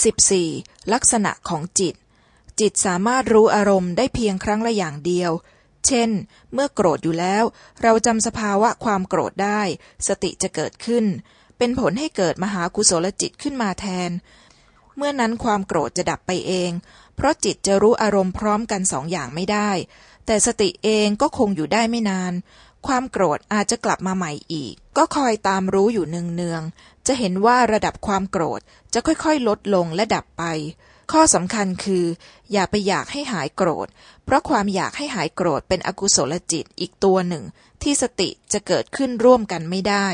14. ลักษณะของจิต จิตสามารถรู้อารมณ์ได้เพียงครั้งละอย่างเดียว เช่น เมื่อโกรธอยู่แล้ว เราจำสภาวะความโกรธได้ สติจะเกิดขึ้น เป็นผลให้เกิดมหากุศลจิตขึ้นมาแทน เมื่อนั้นความโกรธจะดับไปเอง เพราะจิตจะรู้อารมณ์พร้อมกันสองอย่างไม่ได้ แต่สติเองก็คงอยู่ได้ไม่นาน ความโกรธอาจจะกลับมาใหม่อีก ก็คอยตามรู้อยู่เนืองๆ จะเห็นว่าระดับความโกรธจะค่อยๆ ลดลงและดับไป ข้อสำคัญคือ อย่าไปอยากให้หายโกรธ เพราะความอยากให้หายโกรธเป็นอกุศลจิตอีกตัวหนึ่ง ที่สติจะเกิดขึ้นร่วมกันไม่ได้